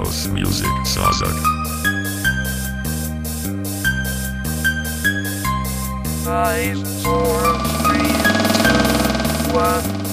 House Music Sazak. Five, four, three, two, one.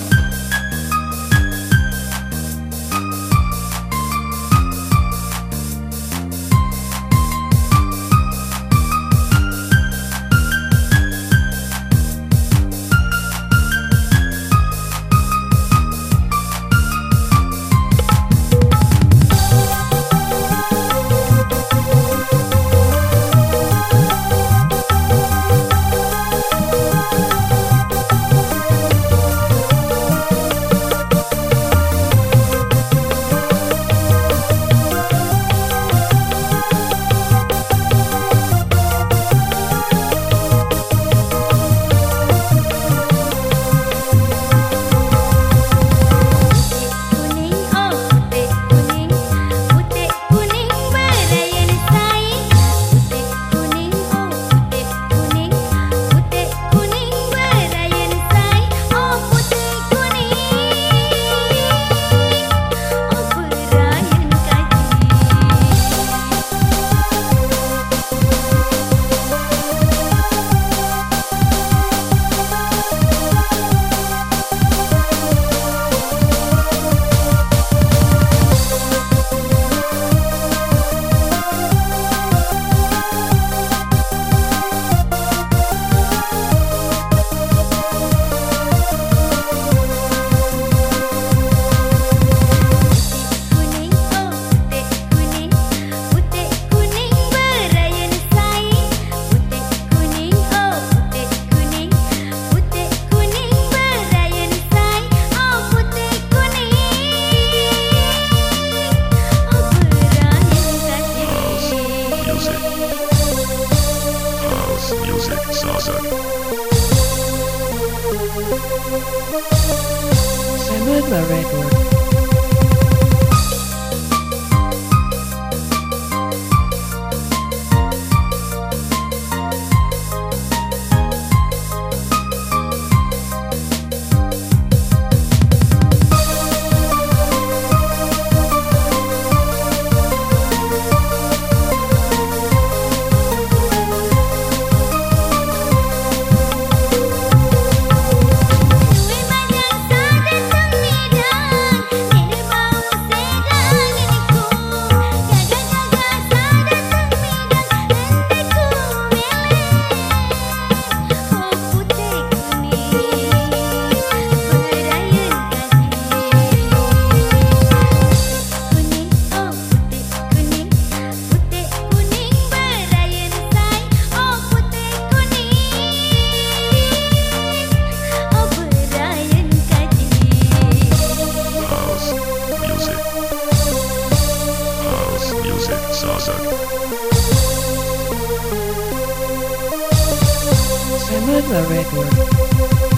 Samantha Record. Simon the Redwood.